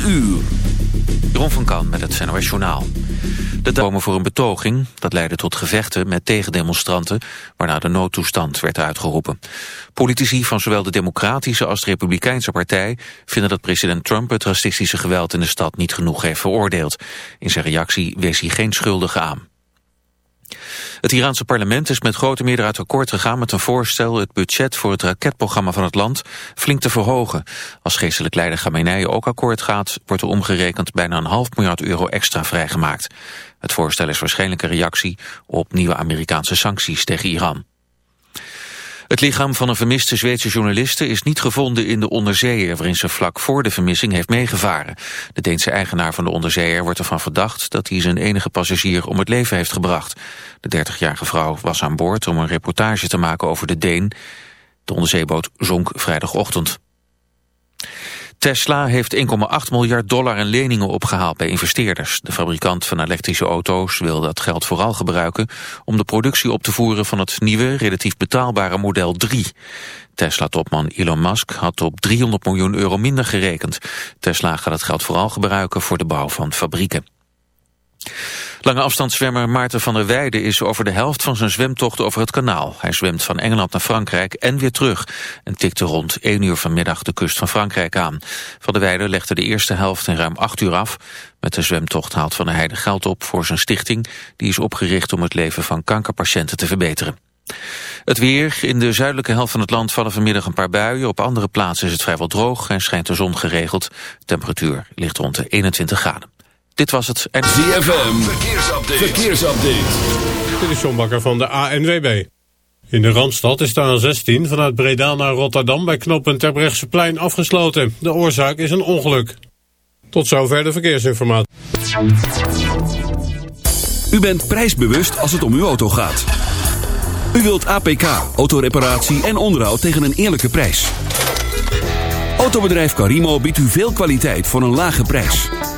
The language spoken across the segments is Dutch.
4 uur. Jeroen van Kan met het NOS Journaal. De komen voor een betoging, dat leidde tot gevechten met tegendemonstranten, waarna de noodtoestand werd uitgeroepen. Politici van zowel de Democratische als de Republikeinse partij vinden dat president Trump het racistische geweld in de stad niet genoeg heeft veroordeeld. In zijn reactie wees hij geen schuldigen aan. Het Iraanse parlement is met grote meerderheid akkoord gegaan met een voorstel het budget voor het raketprogramma van het land flink te verhogen. Als geestelijk leider Khamenei ook akkoord gaat, wordt er omgerekend bijna een half miljard euro extra vrijgemaakt. Het voorstel is waarschijnlijk een reactie op nieuwe Amerikaanse sancties tegen Iran. Het lichaam van een vermiste Zweedse journaliste is niet gevonden in de onderzeeër waarin ze vlak voor de vermissing heeft meegevaren. De Deense eigenaar van de onderzeeër wordt ervan verdacht dat hij zijn enige passagier om het leven heeft gebracht. De 30-jarige vrouw was aan boord om een reportage te maken over de Deen. De onderzeeboot zonk vrijdagochtend. Tesla heeft 1,8 miljard dollar in leningen opgehaald bij investeerders. De fabrikant van elektrische auto's wil dat geld vooral gebruiken... om de productie op te voeren van het nieuwe, relatief betaalbare model 3. Tesla-topman Elon Musk had op 300 miljoen euro minder gerekend. Tesla gaat het geld vooral gebruiken voor de bouw van fabrieken. Lange afstandszwemmer Maarten van der Weijden is over de helft van zijn zwemtocht over het kanaal. Hij zwemt van Engeland naar Frankrijk en weer terug en tikte rond 1 uur vanmiddag de kust van Frankrijk aan. Van der Weijden legde de eerste helft in ruim 8 uur af. Met de zwemtocht haalt Van der Heijden geld op voor zijn stichting. Die is opgericht om het leven van kankerpatiënten te verbeteren. Het weer. In de zuidelijke helft van het land vallen vanmiddag een paar buien. Op andere plaatsen is het vrijwel droog en schijnt de zon geregeld. temperatuur ligt rond de 21 graden. Dit was het. En... ZFM, verkeersupdate. verkeersupdate. Dit is John Bakker van de ANWB. In de Randstad is de A16 vanuit Breda naar Rotterdam... bij knooppunt Terbrechtseplein afgesloten. De oorzaak is een ongeluk. Tot zover de verkeersinformatie. U bent prijsbewust als het om uw auto gaat. U wilt APK, autoreparatie en onderhoud tegen een eerlijke prijs. Autobedrijf Carimo biedt u veel kwaliteit voor een lage prijs.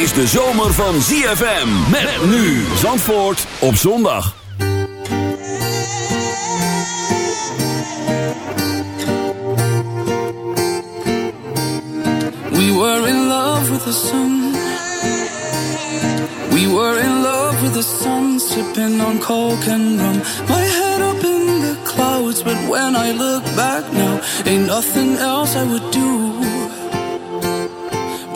Is de zomer van ZFM. Met nu Zandvoort op zondag. We were in love with the sun. We were in love with the sun, sipping on coke and rum. My head up in the clouds, but when I look back now, ain't nothing else I would do.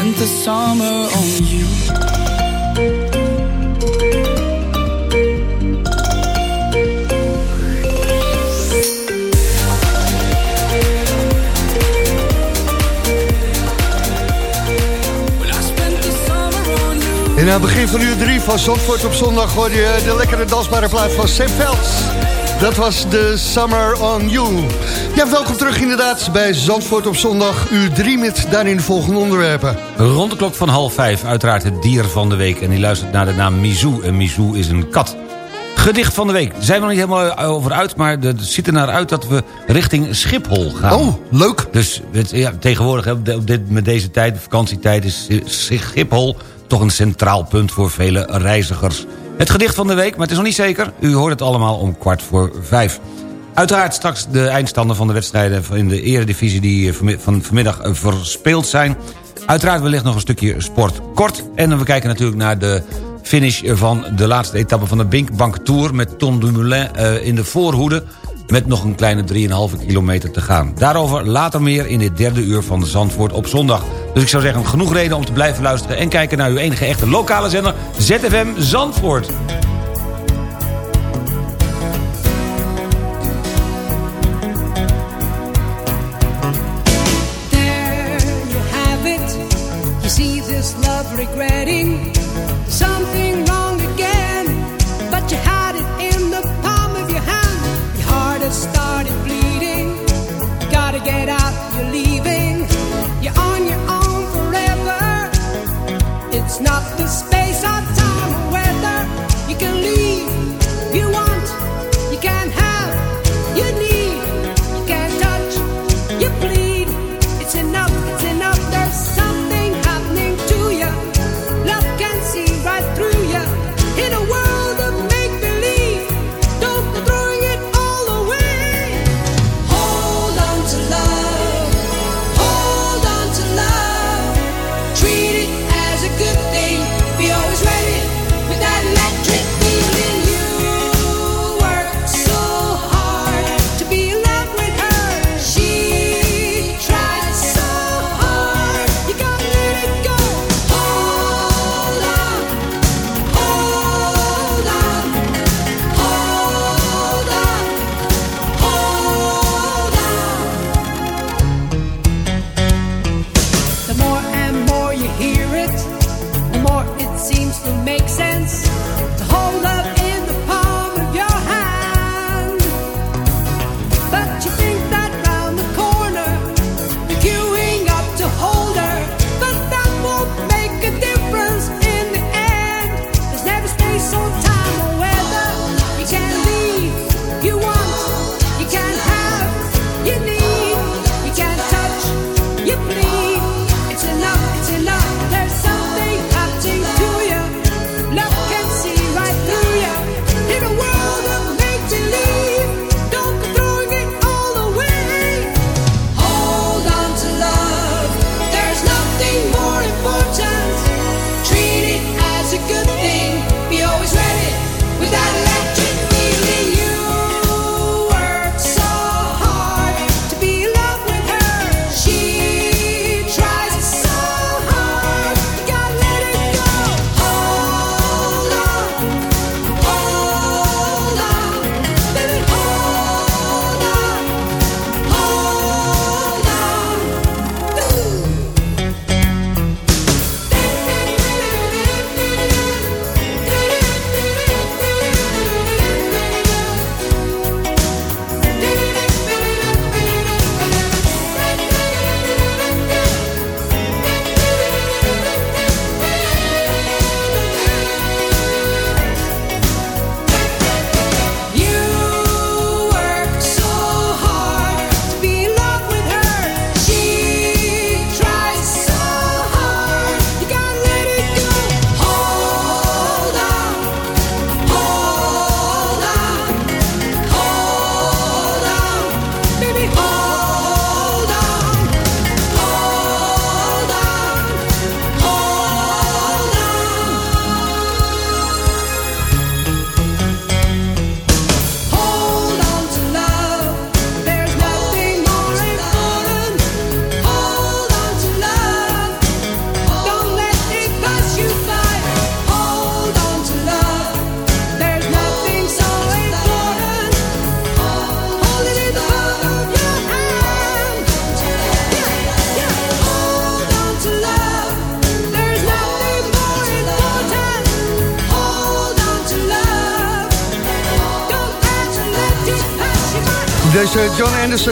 spent the summer on you. En aan het begin van uur 3 van Zandvoort op zondag hoorde je de lekkere dansbare plaat van Sam Velds. Dat was de Summer on You. Ja, welkom terug inderdaad bij Zandvoort op zondag, uur 3 met daarin de volgende onderwerpen. Rond de klok van half vijf uiteraard het dier van de week. En die luistert naar de naam Mizou. En Mizou is een kat. Gedicht van de week. Daar zijn we nog niet helemaal over uit... maar het ziet er naar uit dat we richting Schiphol gaan. Oh, leuk. Dus ja, tegenwoordig, met deze tijd, de vakantietijd... is Schiphol toch een centraal punt voor vele reizigers. Het gedicht van de week, maar het is nog niet zeker. U hoort het allemaal om kwart voor vijf. Uiteraard straks de eindstanden van de wedstrijden... in de eredivisie die eh, van vanmiddag eh, verspeeld zijn. Uiteraard wellicht nog een stukje sport kort. En we kijken natuurlijk naar de finish van de laatste etappe van de Binkbank Tour... met Tom Dumoulin eh, in de voorhoede... met nog een kleine 3,5 kilometer te gaan. Daarover later meer in dit derde uur van Zandvoort op zondag. Dus ik zou zeggen, genoeg reden om te blijven luisteren... en kijken naar uw enige echte lokale zender, ZFM Zandvoort. Regretting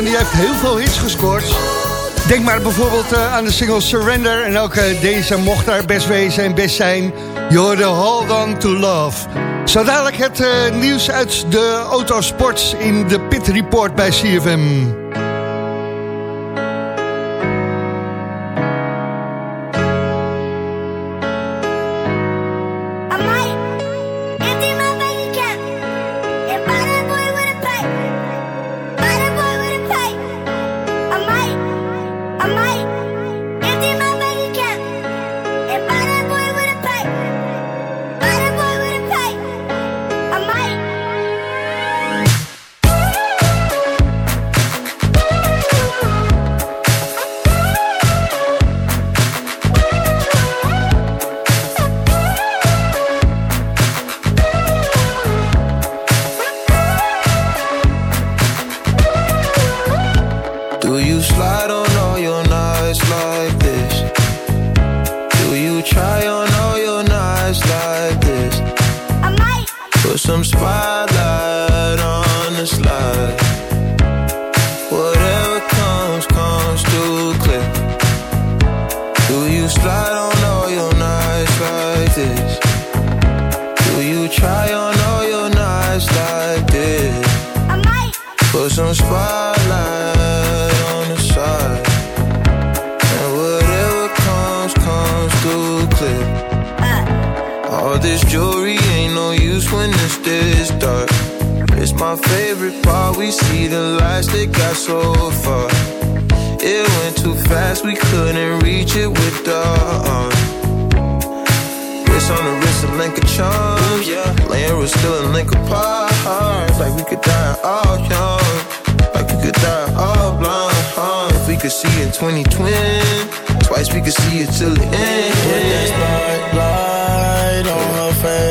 die heeft heel veel hits gescoord. Denk maar bijvoorbeeld eh, aan de single Surrender. En ook eh, deze mocht daar best wezen en best zijn. Je hoorde Hold On To Love. Zo dadelijk het eh, nieuws uit de autosport in de Pit Report bij CFM.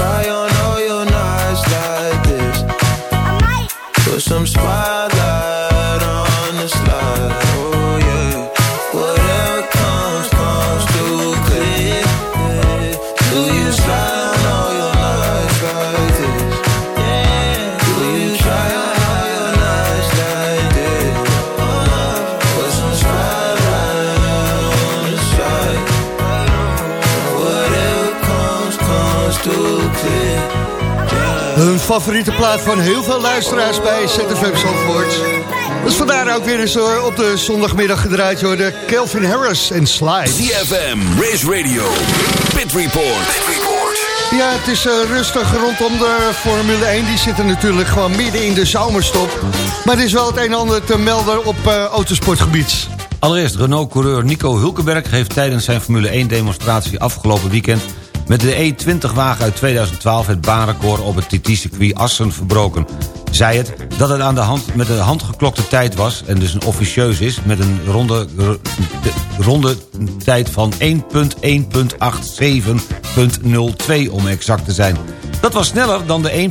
try on all your nights like this? Put some spotlight favoriete plaat van heel veel luisteraars bij ZFM Zandvoort. Dat is vandaar ook weer eens op de zondagmiddag gedraaid door Kelvin Harris en Slide. CFM, Race Radio, Pit Report. Ja, het is eh, rustig rondom de Formule 1. Die zitten natuurlijk gewoon midden in de zomerstop. Maar er is wel het een en ander te melden op eh, autosportgebied. Allereerst, Renault-coureur Nico Hulkenberg heeft tijdens zijn Formule 1-demonstratie afgelopen weekend met de E20-wagen uit 2012 het baanrecord op het TT-circuit Assen verbroken. Zij het dat het aan de hand met een handgeklokte tijd was... en dus een officieus is met een ronde, de- ronde tijd van 1.1.87.02 om exact te zijn. Dat was sneller dan de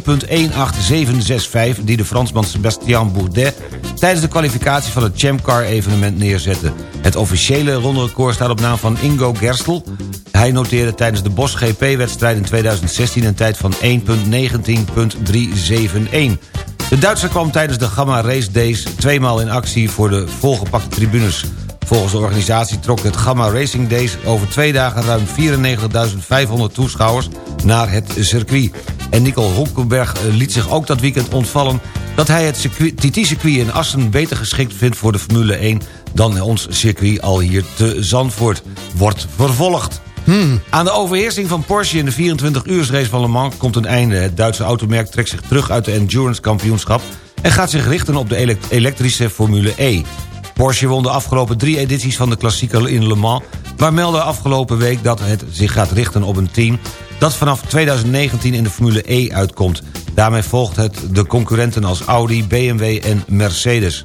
1.18765 die de Fransman Sébastien Bourdet... tijdens de kwalificatie van het Champ Car evenement neerzette. Het officiële ronderecord staat op naam van Ingo Gerstel. Hij noteerde tijdens de Bosch GP-wedstrijd in 2016 een tijd van 1.19.371. De Duitser kwam tijdens de Gamma Race Days tweemaal in actie voor de volgepakte tribunes. Volgens de organisatie trok het Gamma Racing Days over twee dagen ruim 94.500 toeschouwers naar het circuit. En Nico Hulkenberg eh, liet zich ook dat weekend ontvallen dat hij het circuit- TT-circuit in Assen beter geschikt vindt voor de Formule 1 dan ons circuit al hier te Zandvoort. Wordt vervolgd. Aan de overheersing van Porsche in de 24-uursrace van Le Mans komt een einde. Het Duitse automerk trekt zich terug uit de Endurance Kampioenschap... en gaat zich richten op de elek- elektrische Formule E. Porsche won de afgelopen drie edities van de klassieker in Le Mans... maar meldde afgelopen week dat het zich gaat richten op een team... dat vanaf 2019 in de Formule E uitkomt. Daarmee volgt het de concurrenten als Audi, BMW en Mercedes.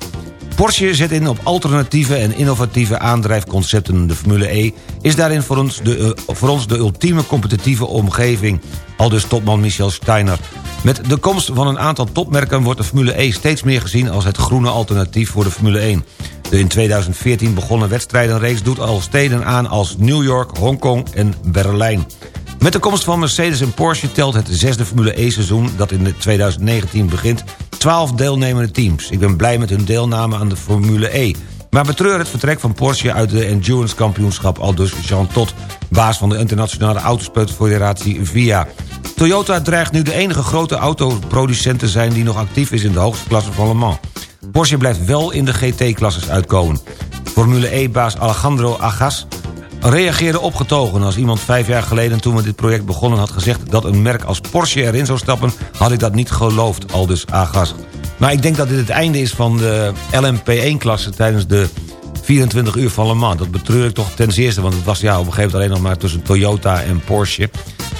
Porsche zet in op alternatieve en innovatieve aandrijfconcepten. De Formule E is daarin voor ons de, eh, voor ons de ultieme competitieve omgeving. Aldus topman Michel Steiner. Met de komst van een aantal topmerken wordt de Formule E steeds meer gezien... als het groene alternatief voor de Formule 1. De in 2014 begonnen wedstrijdenrace doet al steden aan als New York, Hongkong en Berlijn. Met de komst van Mercedes en Porsche telt het zesde Formule E-seizoen... dat in 2019 begint, 12 deelnemende teams. Ik ben blij met hun deelname aan de Formule E. Maar betreur het vertrek van Porsche uit de Endurance Kampioenschap... al dus Jean Todt, baas van de internationale autosportfederatie VIA. Toyota dreigt nu de enige grote autoproducent te zijn... die nog actief is in de hoogste klasse van Le Mans. Porsche blijft wel in de GT-klasses uitkomen. Formule E-baas Alejandro Agas reageerde opgetogen. Als iemand vijf jaar geleden toen we dit project begonnen had gezegd... dat een merk als Porsche erin zou stappen, had ik dat niet geloofd, aldus Agas. Maar ik denk dat dit het einde is van de LMP1-klasse tijdens de 24 uur van Le Mans. Dat betreur ik toch ten zeerste, want het was ja, op een gegeven moment alleen nog maar tussen Toyota en Porsche.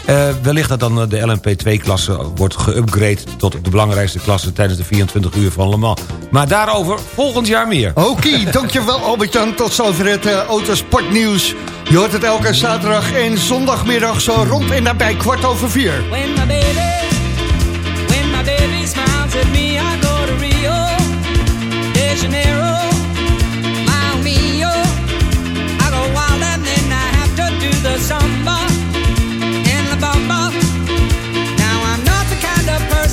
Eh, wellicht dat dan eh, de LMP2-klasse wordt geüpgrade tot de belangrijkste klasse tijdens de 24 uur van Le Mans. Maar daarover volgend jaar meer. Oké, dankjewel Albert-Jan. Tot zover het eh, autosportnieuws. Je hoort het elke zaterdag en zondagmiddag zo rond en nabij kwart over vier. When my baby, when my baby smiles at me, I go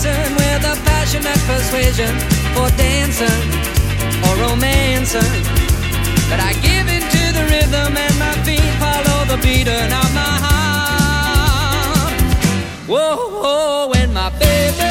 person with a passionate persuasion for dancing or romancing, but I give into the rhythm and my feet follow the beating of my heart. Whoa, whoa, when my baby,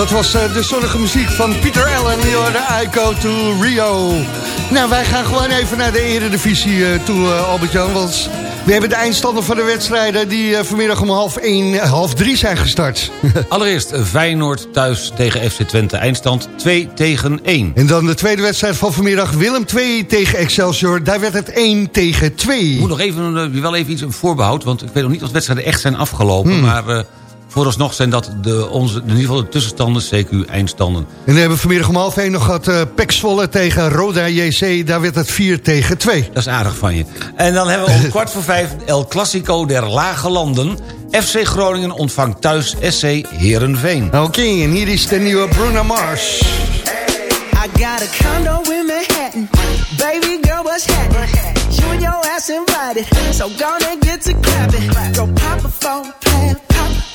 Dat was eh, de zonnige muziek van Pieter Allen. Hoorde I Go to Rio. Nou, wij gaan gewoon even naar de eredivisie eh, toe, eh, Albert-Jan. Want we hebben de eindstanden van de wedstrijden die vanmiddag om half 1, half 3 zijn gestart. Allereerst Feyenoord thuis tegen FC Twente. Eindstand 2 tegen 1. En dan de tweede wedstrijd van vanmiddag Willem 2 tegen Excelsior. Daar werd het 1 tegen 2. Ik moet nog even, wel even iets een voorbehoud... want ik weet nog niet of de wedstrijden echt zijn afgelopen... Hmm. maar vooralsnog zijn dat de, onze, in ieder geval de tussenstanden, CQ-eindstanden. En we hebben vanmiddag om half 1 nog gehad uh, Pek Zwolle tegen Roda JC. Daar werd het 4 tegen 2. Dat is aardig van je. En dan hebben we om kwart voor vijf El Clasico der Lage Landen. FC Groningen ontvangt thuis SC Heerenveen. Oké, en hier is de nieuwe Bruno Mars. I got a condo in Manhattan. Baby girl, what's happening? You and your ass invited. So gonna get to clapping. Go pop a plan.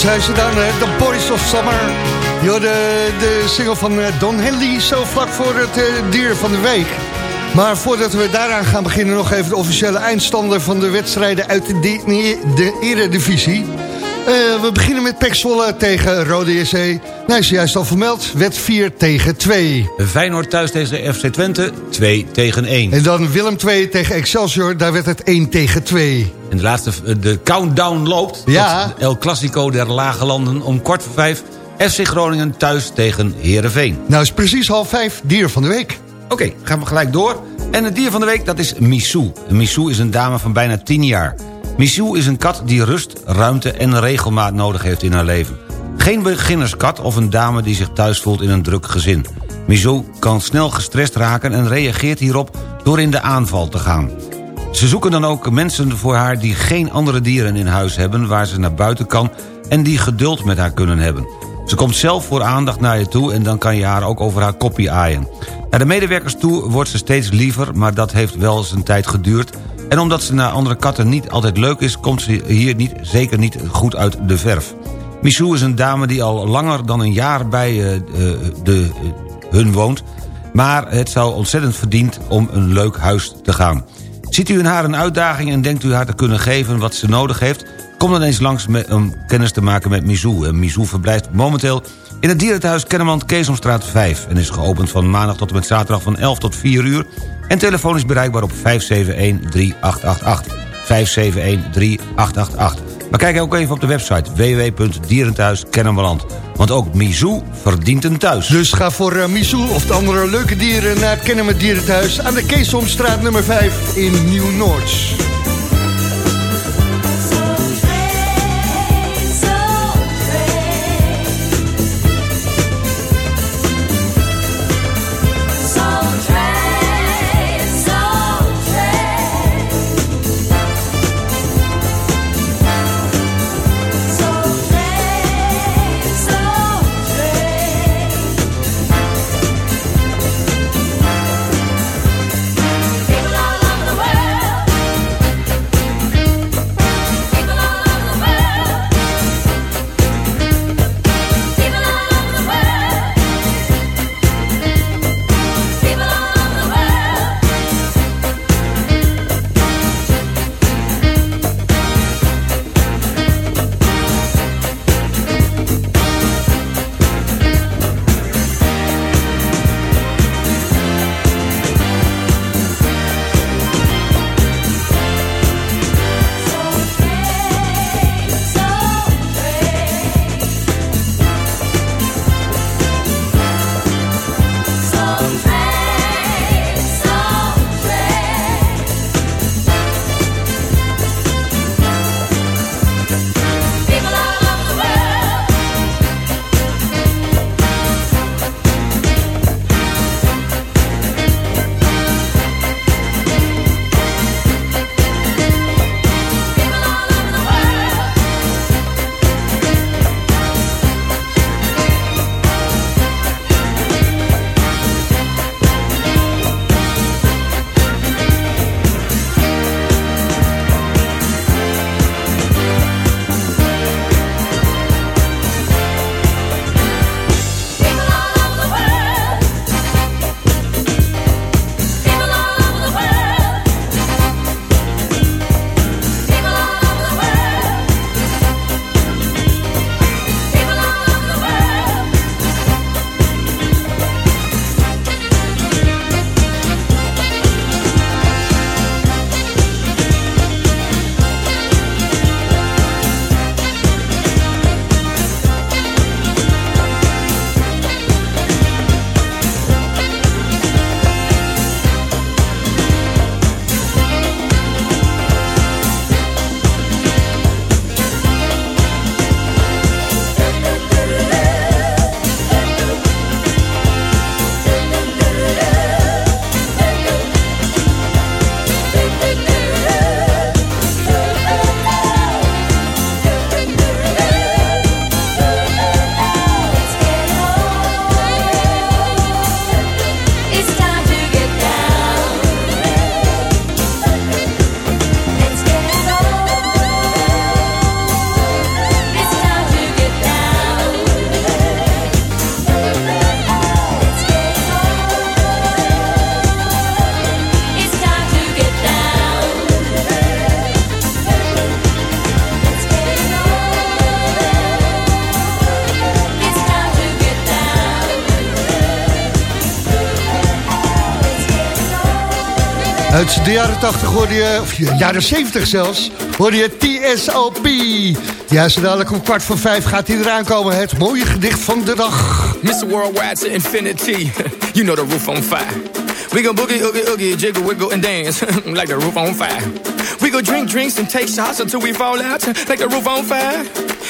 zijn ze dan? The Boys of Summer. De, de single van eh, Don Henley, zo vlak voor het eh, dier van de week. Maar voordat we daaraan gaan beginnen... nog even de officiële eindstander van de wedstrijden uit de, de eredivisie. Eh, we beginnen met Pek Zwolle tegen Rode JC. Nou, is juist al vermeld. Wet 4 tegen 2. Feyenoord thuis tegen FC Twente, 2 tegen 1. En dan Willem 2 tegen Excelsior. Daar werd het 1 tegen 2. En de laatste, de countdown loopt. Ja. tot El Clasico der Lage Landen om kwart voor vijf. FC Groningen thuis tegen Heerenveen. Nou, is precies half vijf. Dier van de week. Oké, gaan we gelijk door. En het dier van de week, dat is Missou. Missou is een dame van bijna 10 jaar. Missou is een kat die rust, ruimte en regelmaat nodig heeft in haar leven. Geen beginnerskat of een dame die zich thuis voelt in een druk gezin. Missou kan snel gestrest raken en reageert hierop door in de aanval te gaan. Ze zoeken dan ook mensen voor haar die geen andere dieren in huis hebben... waar ze naar buiten kan en die geduld met haar kunnen hebben. Ze komt zelf voor aandacht naar je toe en dan kan je haar ook over haar koppie aaien. Naar de medewerkers toe wordt ze steeds liever, maar dat heeft wel zijn tijd geduurd... En omdat ze naar andere katten niet altijd leuk is... komt ze hier niet, zeker niet goed uit de verf. Michou is een dame die al langer dan een jaar bij uh, de, uh, hun woont... maar het zou ontzettend verdiend om een leuk huis te gaan. Ziet u in haar een uitdaging en denkt u haar te kunnen geven wat ze nodig heeft... kom dan eens langs om kennis te maken met Michou. En Michou verblijft momenteel in het dierenthuis Kennemerland Keesomstraat 5... en is geopend van maandag tot en met zaterdag van 11 tot 4 uur... en telefonisch bereikbaar op 571-3888. 571-3888. Maar kijk ook even op de website www.dierenthuiskennemerland. Want ook Mizou verdient een thuis. Dus ga voor uh, Mizou of de andere leuke dieren naar het Kennemer Dierenthuis... aan de Keesomstraat nummer 5 in Nieuw-Noord. De jaren 80 hoorde je, of ja, jaren 70 zelfs, hoorde je TSOP. Ja, zo dadelijk om kwart voor vijf gaat hij eraan komen. Het mooie gedicht van de dag. Mr. Worldwide to infinity. You know the roof on fire. We go boogie, oogie, oogie, jiggle, wiggle, and dance like the roof on fire. We go drink drinks and take shots until we fall out like the roof on fire.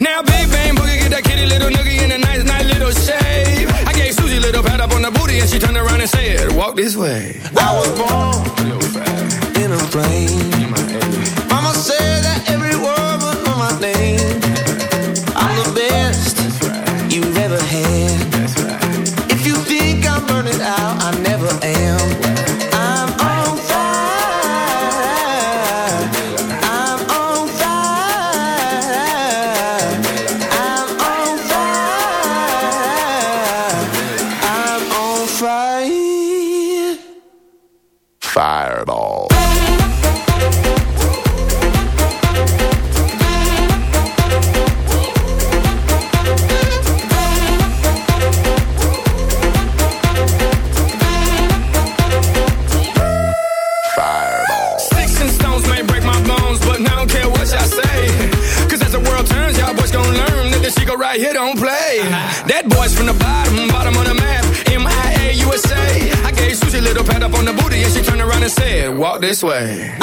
Now, big bang boogie, get that kitty little noogie in a nice, nice little shave. I gave Susie a little pat up on the booty, and she turned around and said, "Walk this way." I was born in a plane. Mama said that every word was my name. I'm the best you've ever had. This way.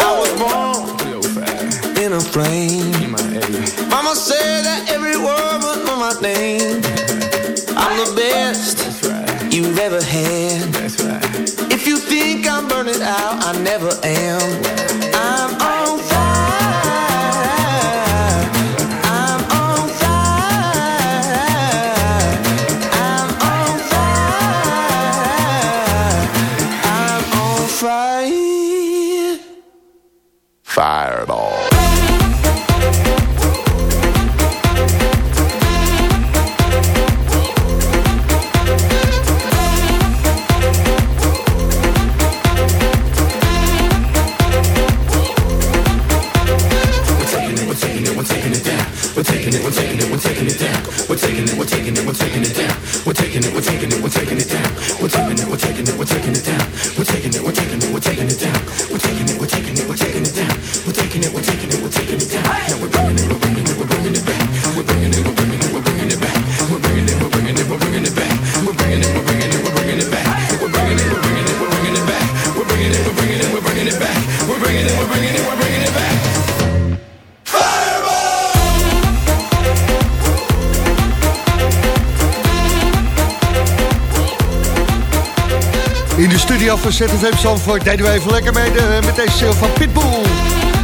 ZFM Zandvoort deden we even lekker mee de, met deze show van Pitbull.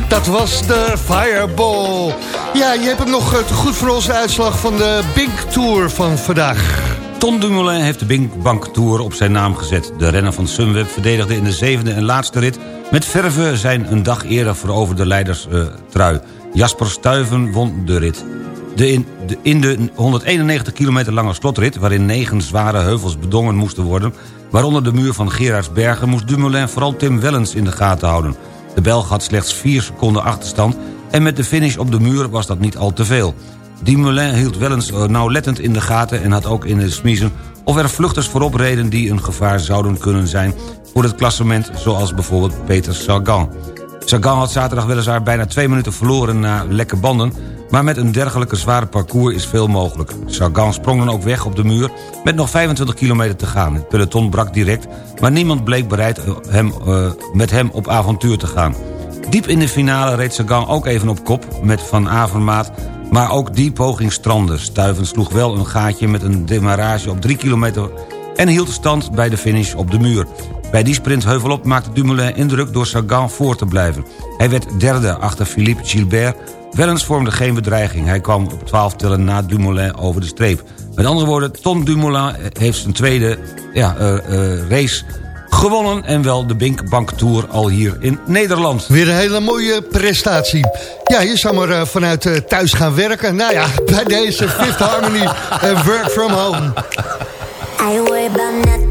Dat was de Fireball. Ja, je hebt hem nog eh, goed voor onze uitslag van de Big Tour van vandaag. Ton Dumoulin heeft de Bing Bank Tour op zijn naam gezet. De renner van Sunweb verdedigde in de zevende en laatste rit... met verve zijn een dag eerder veroverde leiderstrui. Jasper Stuyven won de rit. De in, in de 191 kilometer lange slotrit... waarin negen zware heuvels bedongen moesten worden... waaronder de muur van Gerardsbergen... moest Dumoulin vooral Tim Wellens in de gaten houden. De Belg had slechts 4 seconden achterstand... en met de finish op de muur was dat niet al te veel. Dumoulin hield Wellens eh, nauwlettend in de gaten... en had ook in de smiezen of er vluchters voorop reden... die een gevaar zouden kunnen zijn voor het klassement... zoals bijvoorbeeld Peter Sagan. Sagan had zaterdag weliswaar bijna twee minuten verloren na lekke banden... maar met een dergelijke zware parcours is veel mogelijk. Sagan sprong dan ook weg op de muur met nog 25 kilometer te gaan. Het peloton brak direct, maar niemand bleek bereid eh, hem, uh, met hem op avontuur te gaan. Diep in de finale reed Sagan ook even op kop met Van Avermaat... maar ook die poging strandde. Stuiven sloeg wel een gaatje met een demarrage op 3 kilometer... en hield stand bij de finish op de muur. Bij die sprint heuvelop maakte Dumoulin indruk door Sagan voor te blijven. Hij werd derde achter Philippe Gilbert. Wellens vormde geen bedreiging. Hij kwam op 12 tellen na Dumoulin over de streep. Met andere woorden, Ton Dumoulin heeft zijn tweede ja, eh, eh, race gewonnen... en wel de Bink Bank Tour al hier in Nederland. Weer een hele mooie prestatie. Ja, je zou maar eh, vanuit eh, thuis gaan werken. Nou ja, bij deze Fifth Harmony en Work From Home. I worried about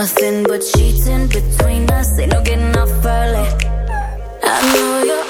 Nothing but cheating between us. Ain't no getting off early. I know you're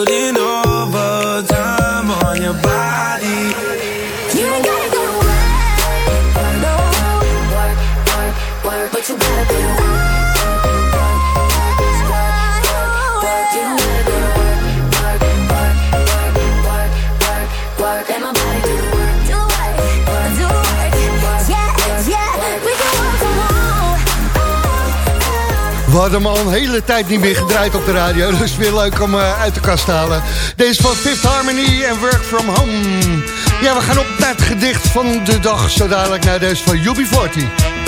Hadden hem al een hele tijd niet meer gedraaid op de radio. Dus weer leuk om eh, uit de kast te halen. Deze van Fifth Harmony en Work From Home. Ja, we gaan op naar het gedicht van de dag. Zo dadelijk naar deze van UB40.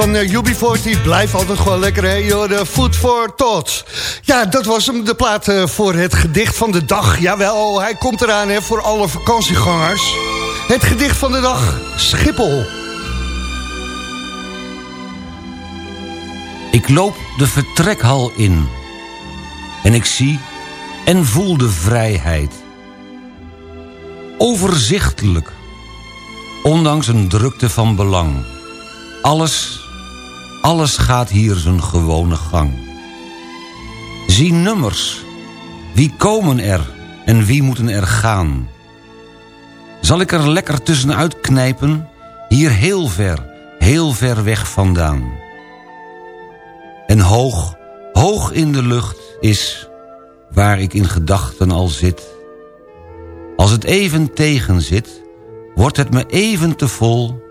Van uh, UB40 blijft altijd gewoon lekker, hè? De Food for Thought. Ja, dat was hem, de plaat uh, voor het gedicht van de dag. Jawel, hij komt eraan, hè, voor alle vakantiegangers. Het gedicht van de dag, Schiphol. Ik loop de vertrekhal in. En ik zie en voel de vrijheid. Overzichtelijk. Ondanks een drukte van belang. Alles, alles gaat hier zijn gewone gang. Zie nummers. Wie komen er en wie moeten er gaan? Zal ik er lekker tussenuit knijpen? Hier heel ver, heel ver weg vandaan. En hoog, hoog in de lucht is waar ik in gedachten al zit. Als het even tegen zit, wordt het me even te vol...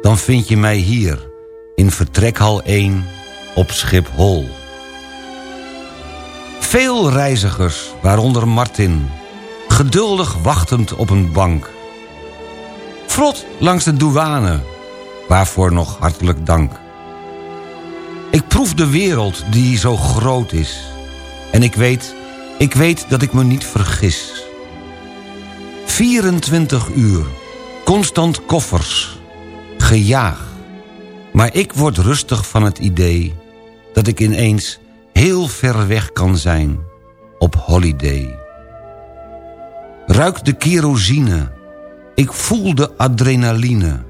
dan vind je mij hier, in vertrekhal 1, op Schiphol. Veel reizigers, waaronder Martin... geduldig wachtend op een bank. Vlot langs de douane, waarvoor nog hartelijk dank. Ik proef de wereld die zo groot is. En ik weet, ik weet dat ik me niet vergis. 24 uur, constant koffers, gejaag. Maar ik word rustig van het idee... dat ik ineens heel ver weg kan zijn op holiday. Ruik de kerosine, ik voel de adrenaline.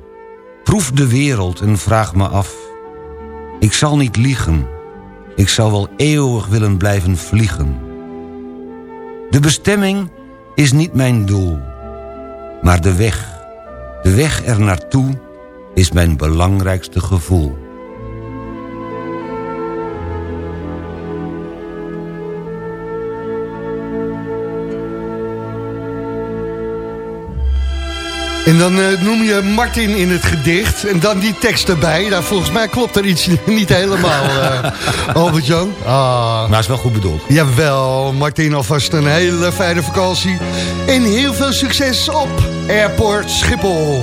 Proef de wereld en vraag me af... Ik zal niet liegen. Ik zal wel eeuwig willen blijven vliegen. De bestemming is niet mijn doel. Maar de weg, de weg er naartoe is mijn belangrijkste gevoel. En dan uh, noem je Martin in het gedicht en dan die tekst erbij. Nou, volgens mij klopt er iets niet helemaal, uh, Albert-Jan. Ah. Maar is wel goed bedoeld. Jawel, Martin alvast een hele fijne vakantie. En heel veel succes op Airport Schiphol.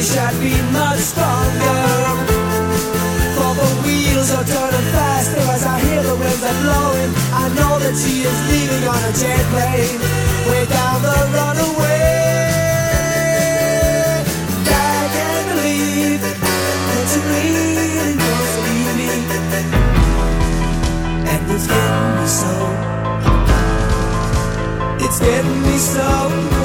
Wish I'd be much stronger. For the wheels are turning faster as I hear the winds are blowing. I know that she is leaving on a jet plane, way down the runaway. I can't believe that she really to leave me, and it's getting me so. It's getting me so.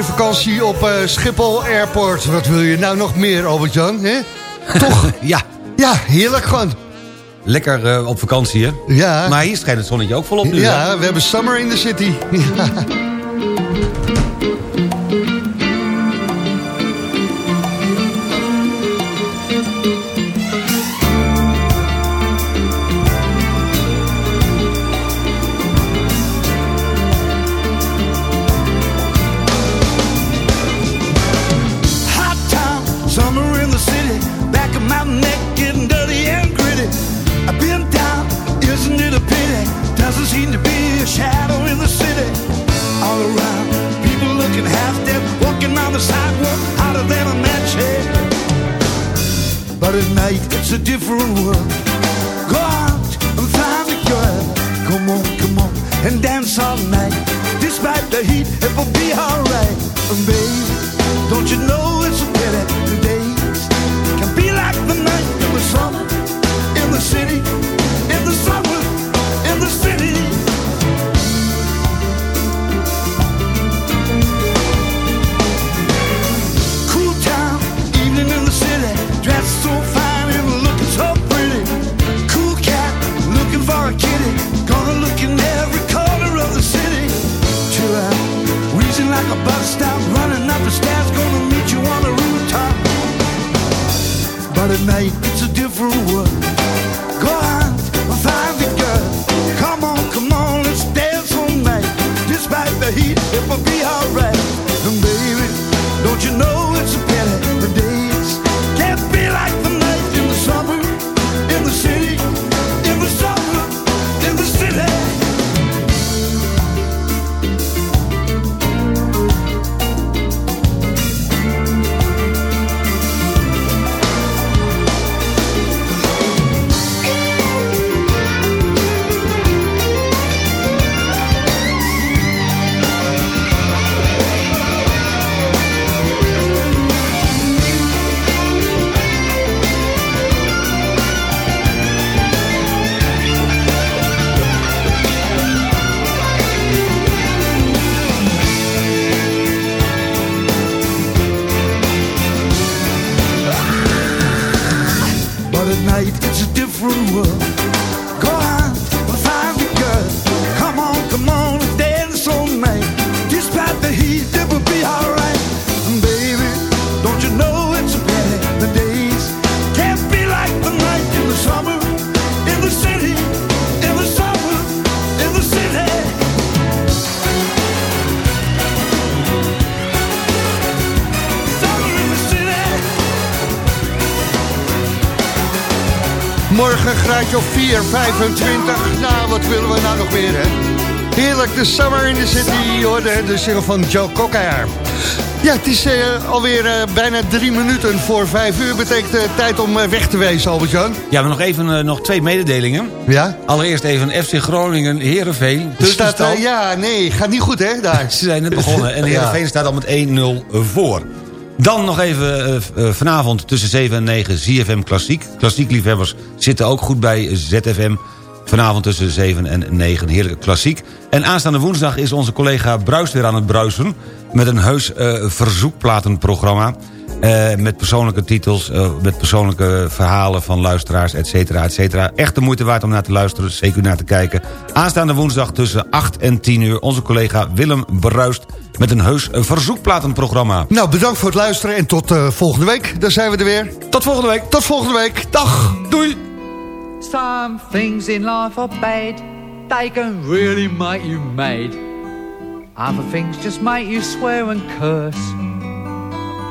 Je vakantie op eh, Schiphol Airport. Wat wil je nou nog meer, Albert-Jan? Toch? ja. Ja, heerlijk gewoon. Lekker eh, op vakantie, hè? Ja. Maar hier schijnt het zonnetje ook volop nu, Ja, hè? we hebben summer in the city. Ja. Alright. And Morgen graadje of 4, 25. Nou, wat willen we nou nog meer, hè? Heerlijk, de Summer in the City, hoorde de single van Joe Cocker. Ja, het is eh, alweer eh, bijna drie minuten voor vijf uur. Betekent eh, tijd om weg te wezen, Albert-Jan. Ja, maar nog even nog twee mededelingen. Ja? Allereerst even FC Groningen, Heerenveen. Er staat, ja, nee, gaat niet goed, hè, daar. Ze zijn net begonnen en Ja. Heerenveen staat al met 1-0 voor. Dan nog even eh, eh, vanavond tussen 7 en 9 ZFM Klassiek. Klassiekliefhebbers zitten ook goed bij ZFM. Vanavond tussen 7 en 9 heerlijke klassiek. En aanstaande woensdag is onze collega Bruis weer aan het bruisen... met een heus eh, verzoekplatenprogramma... eh, met persoonlijke titels, eh, met persoonlijke verhalen van luisteraars, et cetera, et cetera. Echt de moeite waard om naar te luisteren, zeker naar te kijken. Aanstaande woensdag tussen 8 en 10 uur... onze collega Willem Bruist met een heus verzoekplatenprogramma. Nou, bedankt voor het luisteren en tot eh, volgende week. Dan zijn we er weer. Tot volgende week. Tot volgende week. Dag. Doei. Some things in life are bad, they can really make you mad. Other things just make you swear and curse.